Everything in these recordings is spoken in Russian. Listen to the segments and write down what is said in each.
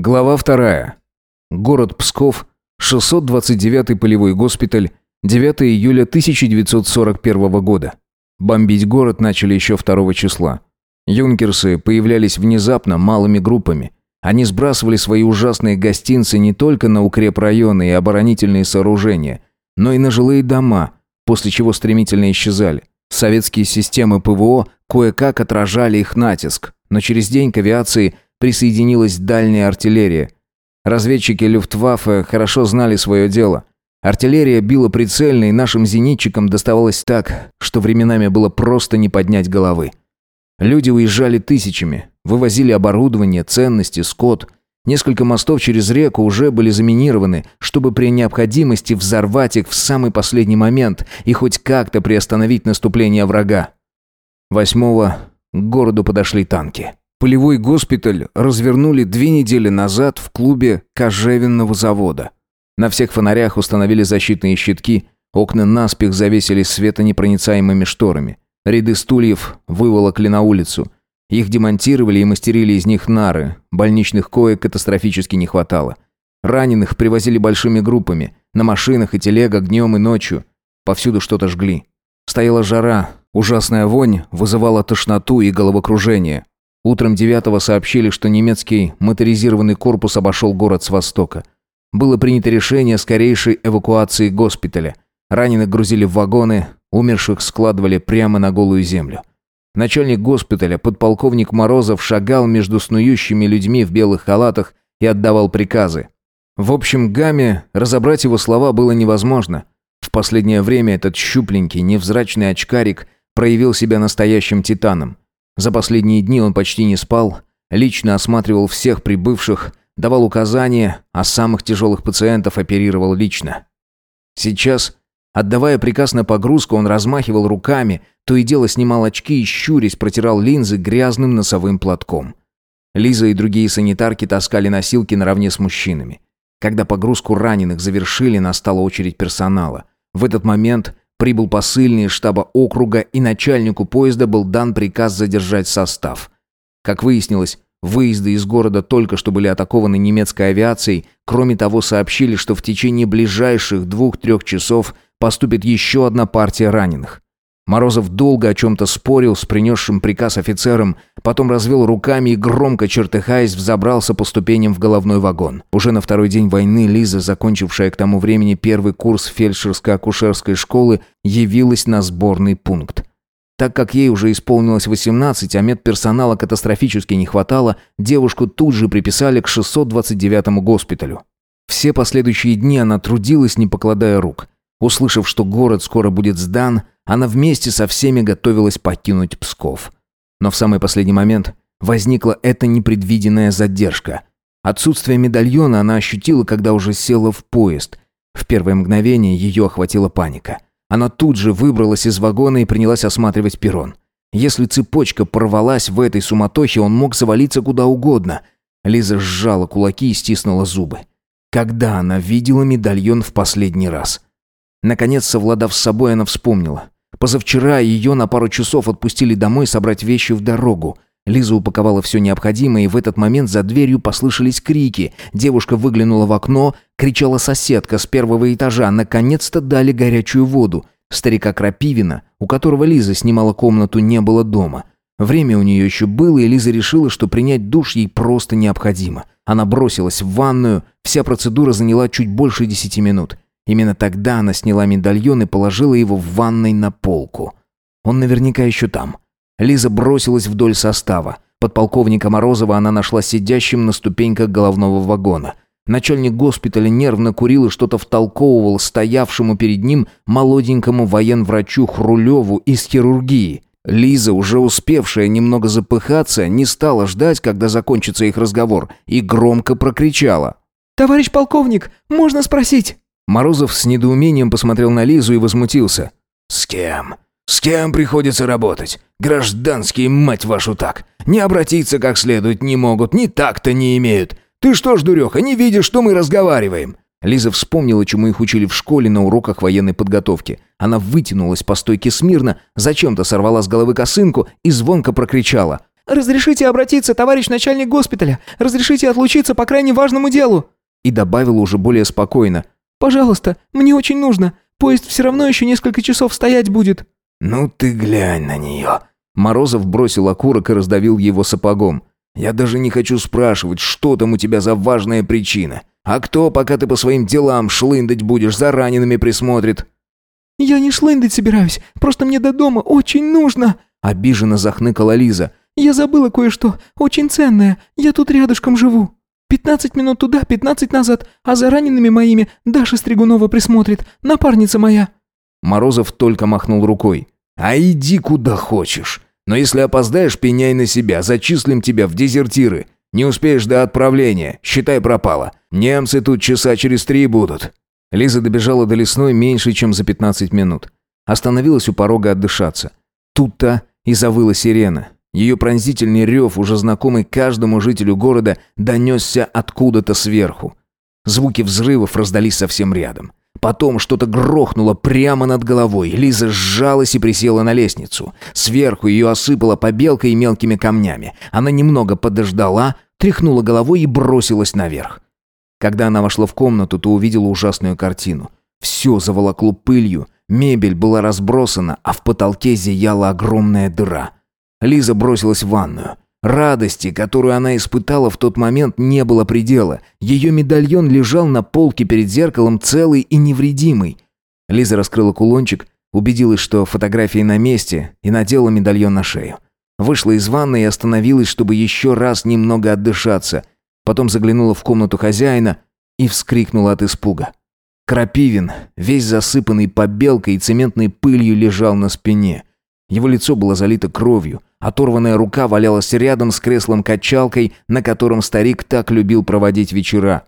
Глава вторая. Город Псков, 629-й полевой госпиталь, 9 июля 1941 года. Бомбить город начали еще 2 числа. Юнкерсы появлялись внезапно малыми группами. Они сбрасывали свои ужасные гостинцы не только на укрепрайоны и оборонительные сооружения, но и на жилые дома, после чего стремительно исчезали. Советские системы ПВО кое-как отражали их натиск, но через день к авиации – присоединилась дальняя артиллерия. Разведчики Люфтваффе хорошо знали свое дело. Артиллерия била прицельно, и нашим зенитчикам доставалось так, что временами было просто не поднять головы. Люди уезжали тысячами, вывозили оборудование, ценности, скот. Несколько мостов через реку уже были заминированы, чтобы при необходимости взорвать их в самый последний момент и хоть как-то приостановить наступление врага. Восьмого к городу подошли танки. Полевой госпиталь развернули две недели назад в клубе кожевенного завода. На всех фонарях установили защитные щитки, окна наспех завесили светонепроницаемыми шторами. Ряды стульев выволокли на улицу. Их демонтировали и мастерили из них нары. Больничных коек катастрофически не хватало. Раненых привозили большими группами, на машинах и телегах днем и ночью. Повсюду что-то жгли. Стояла жара, ужасная вонь вызывала тошноту и головокружение. Утром 9 сообщили, что немецкий моторизированный корпус обошел город с востока. Было принято решение скорейшей эвакуации госпиталя. Раненых грузили в вагоны, умерших складывали прямо на голую землю. Начальник госпиталя, подполковник Морозов, шагал между снующими людьми в белых халатах и отдавал приказы. В общем гамме разобрать его слова было невозможно. В последнее время этот щупленький, невзрачный очкарик проявил себя настоящим титаном. За последние дни он почти не спал, лично осматривал всех прибывших, давал указания, а самых тяжелых пациентов оперировал лично. Сейчас, отдавая приказ на погрузку, он размахивал руками, то и дело снимал очки и, щурясь, протирал линзы грязным носовым платком. Лиза и другие санитарки таскали носилки наравне с мужчинами. Когда погрузку раненых завершили, настала очередь персонала. В этот момент Прибыл посыльный штаба округа, и начальнику поезда был дан приказ задержать состав. Как выяснилось, выезды из города только что были атакованы немецкой авиацией. Кроме того, сообщили, что в течение ближайших двух-трех часов поступит еще одна партия раненых. Морозов долго о чем-то спорил с принесшим приказ офицером, потом развел руками и громко чертыхаясь взобрался по ступеням в головной вагон. Уже на второй день войны Лиза, закончившая к тому времени первый курс фельдшерско-акушерской школы, явилась на сборный пункт. Так как ей уже исполнилось 18, а медперсонала катастрофически не хватало, девушку тут же приписали к 629-му госпиталю. Все последующие дни она трудилась, не покладая рук. Услышав, что город скоро будет сдан, она вместе со всеми готовилась покинуть Псков. Но в самый последний момент возникла эта непредвиденная задержка. Отсутствие медальона она ощутила, когда уже села в поезд. В первое мгновение ее охватила паника. Она тут же выбралась из вагона и принялась осматривать перрон. Если цепочка порвалась в этой суматохе, он мог завалиться куда угодно. Лиза сжала кулаки и стиснула зубы. Когда она видела медальон в последний раз? Наконец, совладав с собой, она вспомнила. Позавчера ее на пару часов отпустили домой собрать вещи в дорогу. Лиза упаковала все необходимое, и в этот момент за дверью послышались крики. Девушка выглянула в окно, кричала соседка с первого этажа. Наконец-то дали горячую воду. Старика Крапивина, у которого Лиза снимала комнату, не было дома. Время у нее еще было, и Лиза решила, что принять душ ей просто необходимо. Она бросилась в ванную, вся процедура заняла чуть больше десяти минут. Именно тогда она сняла медальон и положила его в ванной на полку. Он наверняка еще там. Лиза бросилась вдоль состава. Подполковника Морозова она нашла сидящим на ступеньках головного вагона. Начальник госпиталя нервно курил и что-то втолковывал стоявшему перед ним молоденькому военврачу Хрулеву из хирургии. Лиза, уже успевшая немного запыхаться, не стала ждать, когда закончится их разговор, и громко прокричала. «Товарищ полковник, можно спросить?» Морозов с недоумением посмотрел на Лизу и возмутился. «С кем? С кем приходится работать? Гражданские, мать вашу, так. Не обратиться как следует не могут, ни так-то не имеют. Ты что ж, дуреха, не видишь, что мы разговариваем?» Лиза вспомнила, чему их учили в школе на уроках военной подготовки. Она вытянулась по стойке смирно, зачем-то сорвала с головы косынку и звонко прокричала. «Разрешите обратиться, товарищ начальник госпиталя! Разрешите отлучиться по крайне важному делу!» И добавила уже более спокойно. «Пожалуйста, мне очень нужно. Поезд все равно еще несколько часов стоять будет». «Ну ты глянь на нее!» Морозов бросил окурок и раздавил его сапогом. «Я даже не хочу спрашивать, что там у тебя за важная причина. А кто, пока ты по своим делам шлындать будешь, за ранеными присмотрит?» «Я не шлындать собираюсь, просто мне до дома очень нужно!» Обиженно захныкала Лиза. «Я забыла кое-что, очень ценное. Я тут рядышком живу. Пятнадцать минут туда, пятнадцать назад, а за ранеными моими Даша Стригунова присмотрит, напарница моя». Морозов только махнул рукой. «А иди куда хочешь. Но если опоздаешь, пеняй на себя, зачислим тебя в дезертиры. Не успеешь до отправления, считай пропало. Немцы тут часа через три будут». Лиза добежала до лесной меньше, чем за 15 минут. Остановилась у порога отдышаться. Тут-то и завыла сирена. Ее пронзительный рев, уже знакомый каждому жителю города, донесся откуда-то сверху. Звуки взрывов раздались совсем рядом. Потом что-то грохнуло прямо над головой. Лиза сжалась и присела на лестницу. Сверху ее осыпало побелкой и мелкими камнями. Она немного подождала, тряхнула головой и бросилась наверх. Когда она вошла в комнату, то увидела ужасную картину. Все заволокло пылью, мебель была разбросана, а в потолке зияла огромная дыра. Лиза бросилась в ванную. Радости, которую она испытала в тот момент, не было предела. Ее медальон лежал на полке перед зеркалом целый и невредимый. Лиза раскрыла кулончик, убедилась, что фотографии на месте, и надела медальон на шею. Вышла из ванной и остановилась, чтобы еще раз немного отдышаться. Потом заглянула в комнату хозяина и вскрикнула от испуга. Крапивин, весь засыпанный побелкой и цементной пылью, лежал на спине. Его лицо было залито кровью, Оторванная рука валялась рядом с креслом-качалкой, на котором старик так любил проводить вечера.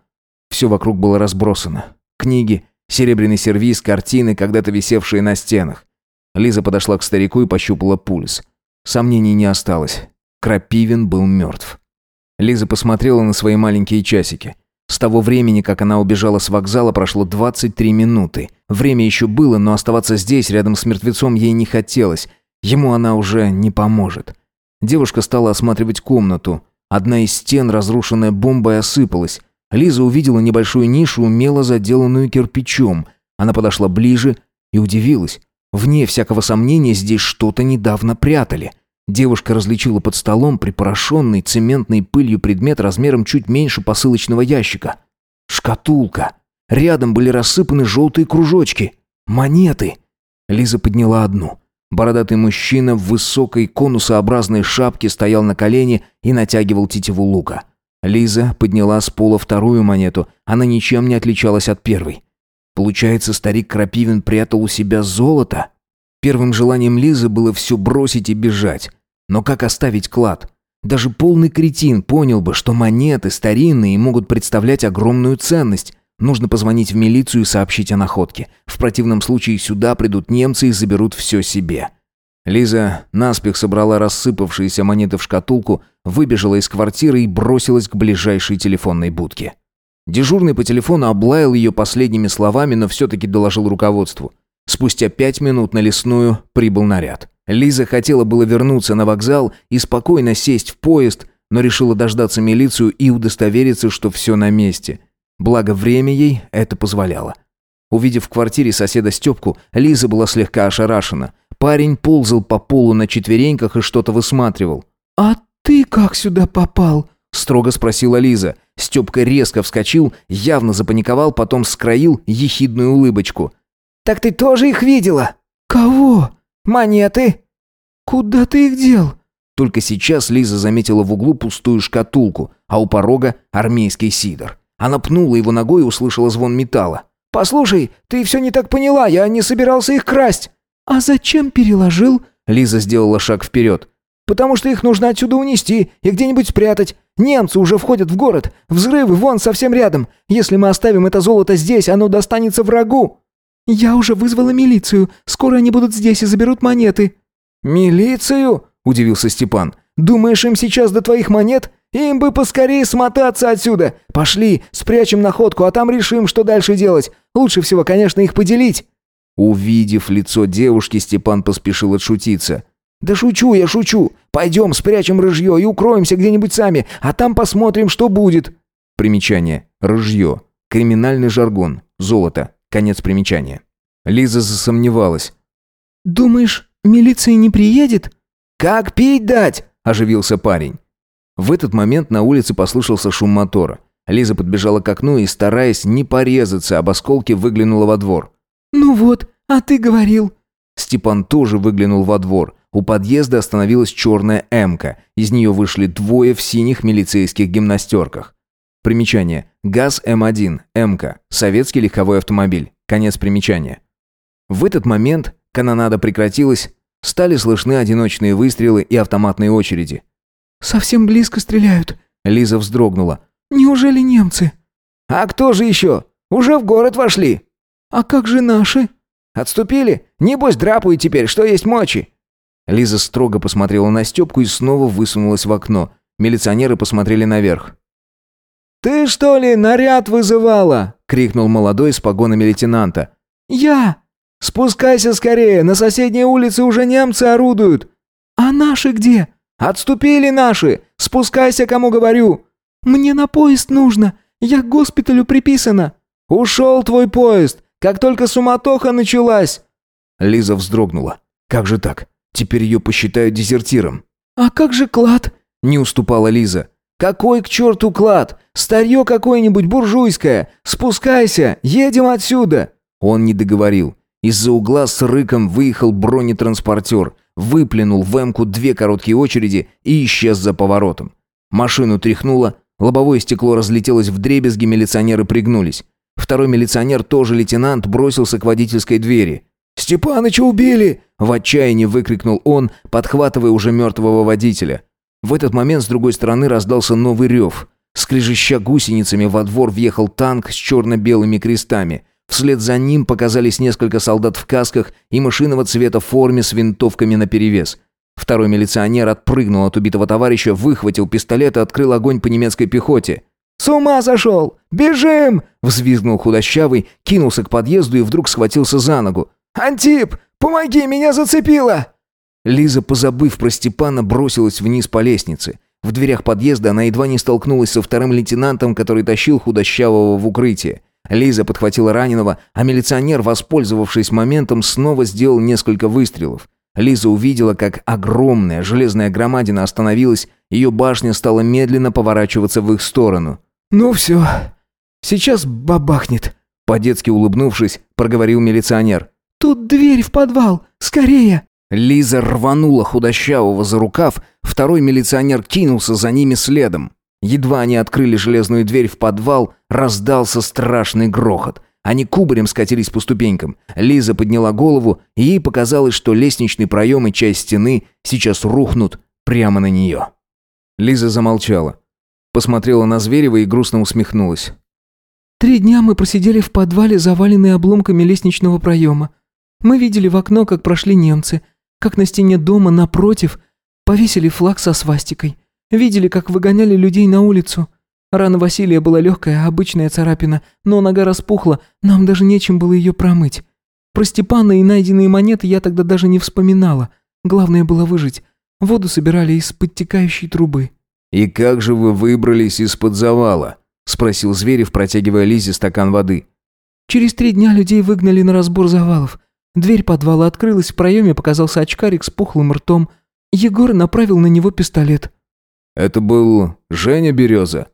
Все вокруг было разбросано. Книги, серебряный сервиз, картины, когда-то висевшие на стенах. Лиза подошла к старику и пощупала пульс. Сомнений не осталось. Крапивин был мертв. Лиза посмотрела на свои маленькие часики. С того времени, как она убежала с вокзала, прошло 23 минуты. Время еще было, но оставаться здесь, рядом с мертвецом, ей не хотелось. Ему она уже не поможет. Девушка стала осматривать комнату. Одна из стен, разрушенная бомбой, осыпалась. Лиза увидела небольшую нишу, умело заделанную кирпичом. Она подошла ближе и удивилась. Вне всякого сомнения здесь что-то недавно прятали. Девушка различила под столом припорошенный цементной пылью предмет размером чуть меньше посылочного ящика. Шкатулка. Рядом были рассыпаны желтые кружочки. Монеты. Лиза подняла одну. Бородатый мужчина в высокой конусообразной шапке стоял на колене и натягивал тетиву лука. Лиза подняла с пола вторую монету. Она ничем не отличалась от первой. Получается, старик Крапивин прятал у себя золото? Первым желанием Лизы было все бросить и бежать. Но как оставить клад? Даже полный кретин понял бы, что монеты старинные могут представлять огромную ценность. Нужно позвонить в милицию и сообщить о находке. В противном случае сюда придут немцы и заберут все себе. Лиза наспех собрала рассыпавшиеся монеты в шкатулку, выбежала из квартиры и бросилась к ближайшей телефонной будке. Дежурный по телефону облаял ее последними словами, но все-таки доложил руководству. Спустя пять минут на лесную прибыл наряд. Лиза хотела было вернуться на вокзал и спокойно сесть в поезд, но решила дождаться милицию и удостовериться, что все на месте – Благо, время ей это позволяло. Увидев в квартире соседа Степку, Лиза была слегка ошарашена. Парень ползал по полу на четвереньках и что-то высматривал. «А ты как сюда попал?» – строго спросила Лиза. Степка резко вскочил, явно запаниковал, потом скроил ехидную улыбочку. «Так ты тоже их видела?» «Кого?» «Монеты». «Куда ты их дел?» Только сейчас Лиза заметила в углу пустую шкатулку, а у порога армейский сидор. Она пнула его ногой и услышала звон металла. «Послушай, ты все не так поняла, я не собирался их красть». «А зачем переложил?» Лиза сделала шаг вперед. «Потому что их нужно отсюда унести и где-нибудь спрятать. Немцы уже входят в город. Взрывы вон совсем рядом. Если мы оставим это золото здесь, оно достанется врагу». «Я уже вызвала милицию. Скоро они будут здесь и заберут монеты». «Милицию?» – удивился Степан. «Думаешь, им сейчас до твоих монет? Им бы поскорее смотаться отсюда. Пошли, спрячем находку, а там решим, что дальше делать. Лучше всего, конечно, их поделить». Увидев лицо девушки, Степан поспешил отшутиться. «Да шучу я, шучу. Пойдем, спрячем рыжье и укроемся где-нибудь сами, а там посмотрим, что будет». Примечание. Рыжье. Криминальный жаргон. Золото. Конец примечания. Лиза засомневалась. «Думаешь, милиция не приедет?» «Как пить дать?» – оживился парень. В этот момент на улице послышался шум мотора. Лиза подбежала к окну и, стараясь не порезаться об осколки, выглянула во двор. «Ну вот, а ты говорил». Степан тоже выглянул во двор. У подъезда остановилась черная «Эмка». Из нее вышли двое в синих милицейских гимнастерках. Примечание. ГАЗ М1, МК. Советский легковой автомобиль. Конец примечания. В этот момент канонада прекратилась, стали слышны одиночные выстрелы и автоматные очереди. «Совсем близко стреляют». Лиза вздрогнула. «Неужели немцы?» «А кто же еще? Уже в город вошли». «А как же наши?» «Отступили? Небось драпают теперь, что есть мочи». Лиза строго посмотрела на Степку и снова высунулась в окно. Милиционеры посмотрели наверх. «Ты что ли наряд вызывала?» — крикнул молодой с погонами лейтенанта. «Я!» «Спускайся скорее, на соседней улице уже немцы орудуют». «А наши где?» «Отступили наши! Спускайся, кому говорю!» «Мне на поезд нужно! Я к госпиталю приписана!» «Ушел твой поезд, как только суматоха началась!» Лиза вздрогнула. «Как же так? Теперь ее посчитают дезертиром». «А как же клад?» Не уступала Лиза. «Какой к черту клад? Старье какое-нибудь буржуйское! Спускайся! Едем отсюда!» Он не договорил. Из-за угла с рыком выехал бронетранспортер, выплюнул в эмку две короткие очереди и исчез за поворотом. Машину тряхнуло, лобовое стекло разлетелось в дребезги, милиционеры пригнулись. Второй милиционер, тоже лейтенант, бросился к водительской двери. «Степаныча убили!» – в отчаянии выкрикнул он, подхватывая уже мертвого водителя. В этот момент с другой стороны раздался новый рев. Скрежеща гусеницами во двор въехал танк с черно-белыми крестами. Вслед за ним показались несколько солдат в касках и машинного цвета форме с винтовками наперевес. Второй милиционер отпрыгнул от убитого товарища, выхватил пистолет и открыл огонь по немецкой пехоте. «С ума сошел! Бежим!» – взвизгнул худощавый, кинулся к подъезду и вдруг схватился за ногу. «Антип, помоги, меня зацепило!» Лиза, позабыв про Степана, бросилась вниз по лестнице. В дверях подъезда она едва не столкнулась со вторым лейтенантом, который тащил худощавого в укрытие. Лиза подхватила раненого, а милиционер, воспользовавшись моментом, снова сделал несколько выстрелов. Лиза увидела, как огромная железная громадина остановилась, ее башня стала медленно поворачиваться в их сторону. «Ну все, сейчас бабахнет», — по-детски улыбнувшись, проговорил милиционер. «Тут дверь в подвал, скорее!» Лиза рванула худощавого за рукав, второй милиционер кинулся за ними следом. Едва они открыли железную дверь в подвал, раздался страшный грохот. Они кубарем скатились по ступенькам. Лиза подняла голову, и ей показалось, что лестничный проем и часть стены сейчас рухнут прямо на нее. Лиза замолчала. Посмотрела на Зверева и грустно усмехнулась. «Три дня мы просидели в подвале, заваленные обломками лестничного проема. Мы видели в окно, как прошли немцы, как на стене дома напротив повесили флаг со свастикой. Видели, как выгоняли людей на улицу. Рана Василия была легкая, обычная царапина, но нога распухла, нам даже нечем было ее промыть. Про Степана и найденные монеты я тогда даже не вспоминала. Главное было выжить. Воду собирали из подтекающей трубы. «И как же вы выбрались из-под завала?» – спросил Зверев, протягивая Лизе стакан воды. «Через три дня людей выгнали на разбор завалов. Дверь подвала открылась, в проеме показался очкарик с пухлым ртом. Егор направил на него пистолет. «Это был Женя Береза?»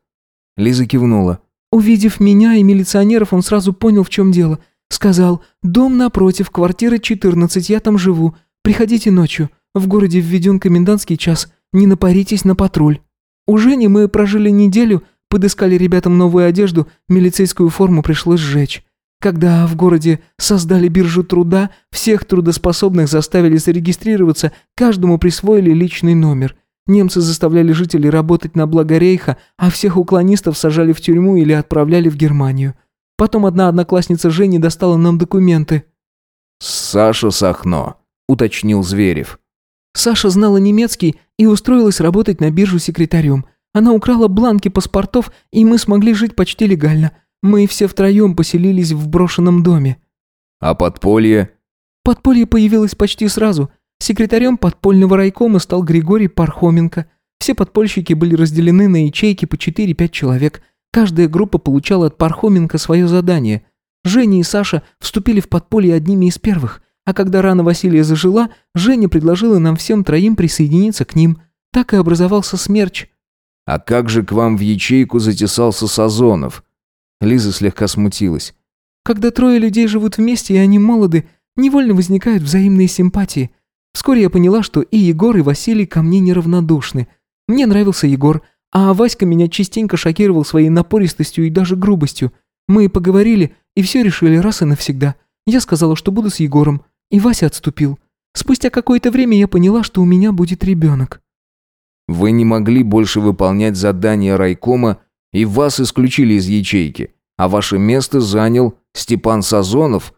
Лиза кивнула. Увидев меня и милиционеров, он сразу понял, в чем дело. Сказал, дом напротив, квартира 14, я там живу. Приходите ночью. В городе введен комендантский час. Не напаритесь на патруль. У Жени мы прожили неделю, подыскали ребятам новую одежду, милицейскую форму пришлось сжечь. Когда в городе создали биржу труда, всех трудоспособных заставили зарегистрироваться, каждому присвоили личный номер. Немцы заставляли жителей работать на благо рейха, а всех уклонистов сажали в тюрьму или отправляли в Германию. Потом одна одноклассница Жени достала нам документы. «Саша Сахно», — уточнил Зверев. Саша знала немецкий и устроилась работать на биржу секретарем. Она украла бланки паспортов, и мы смогли жить почти легально. Мы все втроем поселились в брошенном доме». «А подполье?» «Подполье появилось почти сразу. Секретарем подпольного райкома стал Григорий Пархоменко. Все подпольщики были разделены на ячейки по 4-5 человек. Каждая группа получала от Пархоменко свое задание. Женя и Саша вступили в подполье одними из первых, а когда рана Василия зажила, Женя предложила нам всем троим присоединиться к ним. Так и образовался смерч. «А как же к вам в ячейку затесался Сазонов?» Лиза слегка смутилась. Когда трое людей живут вместе и они молоды, невольно возникают взаимные симпатии. Вскоре я поняла, что и Егор, и Василий ко мне неравнодушны. Мне нравился Егор, а Васька меня частенько шокировал своей напористостью и даже грубостью. Мы поговорили и все решили раз и навсегда. Я сказала, что буду с Егором, и Вася отступил. Спустя какое-то время я поняла, что у меня будет ребенок. Вы не могли больше выполнять задания райкома, и вас исключили из ячейки, а ваше место занял Степан Сазонов.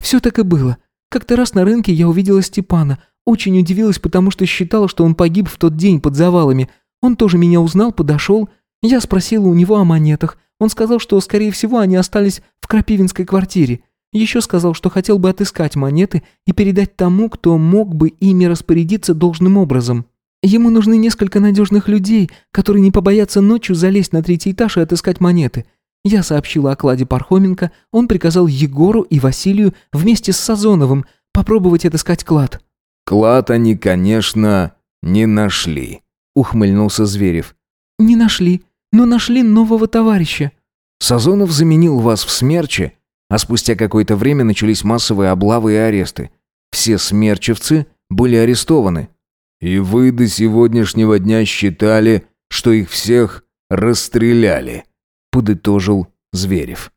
Все так и было. Как-то раз на рынке я увидела Степана. Очень удивилась, потому что считала, что он погиб в тот день под завалами. Он тоже меня узнал, подошел. Я спросила у него о монетах. Он сказал, что, скорее всего, они остались в Крапивинской квартире. Еще сказал, что хотел бы отыскать монеты и передать тому, кто мог бы ими распорядиться должным образом. Ему нужны несколько надежных людей, которые не побоятся ночью залезть на третий этаж и отыскать монеты. Я сообщила о кладе Пархоменко, он приказал Егору и Василию вместе с Сазоновым попробовать отыскать клад. «Клад они, конечно, не нашли», — ухмыльнулся Зверев. «Не нашли, но нашли нового товарища». «Сазонов заменил вас в смерче?» А спустя какое-то время начались массовые облавы и аресты. Все смерчевцы были арестованы. «И вы до сегодняшнего дня считали, что их всех расстреляли», — подытожил Зверев.